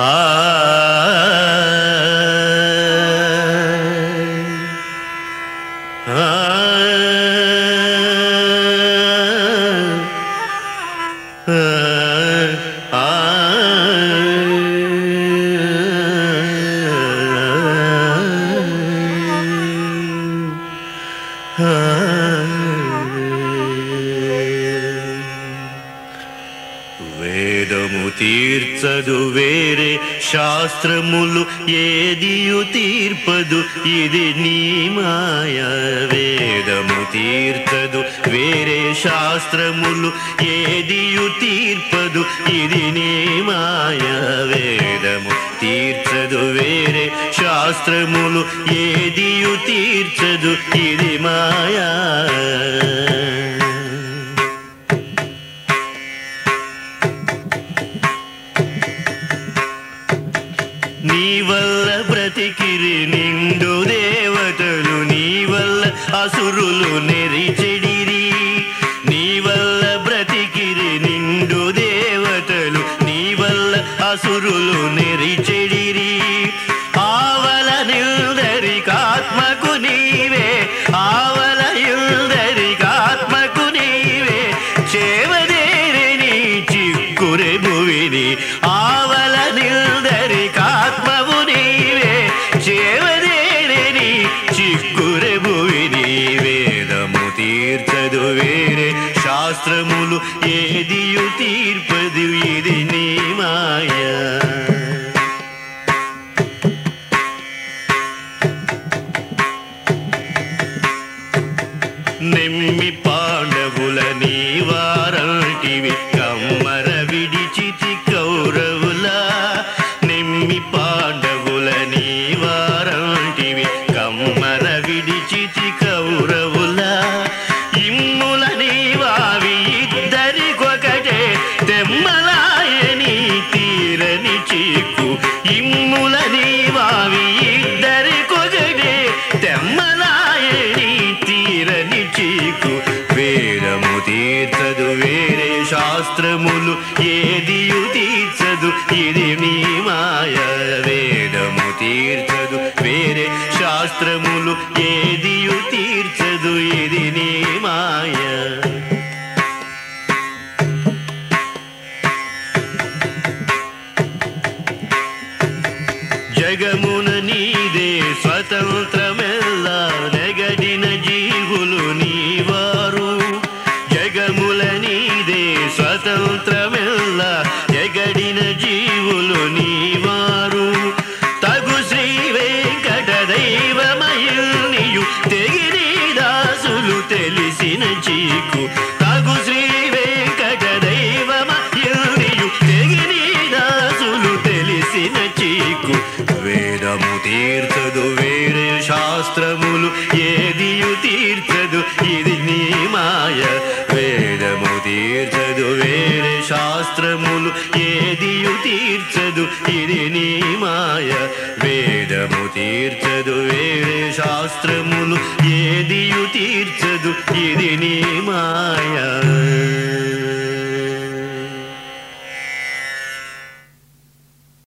Ah వేదము తీర్చదు వేరే శాస్త్రములు ఏదియు తీర్పదు ఇది నీ మాయ. వేదము తీర్చదు వేరే శాస్త్రములు ఏదియు తీర్పదు ఇది నీ మాయ. వేదము తీర్చదు వేరే శాస్త్రములు ఏ నీ వల్ల బ్రతికిరి నిండు దేవతలు నీ వల్ల అసురులు నెరిచెడిరి తీర్చదు వేరే. శాస్త్రములు ఏదియు తీర్పది ఇది నీ మాయా. నెమ్మి పాండవుల నీ వారంటివి తీర్చదు ఇది నీ మాయ. వేదము తీర్చదు వేరే శాస్త్రములు ఏదియు తీర్చదు ఇది నీ మాయ. జగమున నీదే స్వతంత్ర దైవమయునియు తెగిరి దాసులు తెలిసిన చీకు. తగు శ్రీ వెంకట దైవమయునియు తెగిరి దాసులు తెలిసిన చీకు. వేదము తీర్చదు వేరే శాస్త్రములు ఏదియు తీర్చదు ఇది నీ మాయ. వేదము తీర్చదు వేరే శాస్త్రములు ఏదియు తీర్చదు ఇది నీ మాయ. వేదము తీర్చదు వేరే శాస్త్రములు ఏదియు తీర్చదు ఇది నీ మాయా.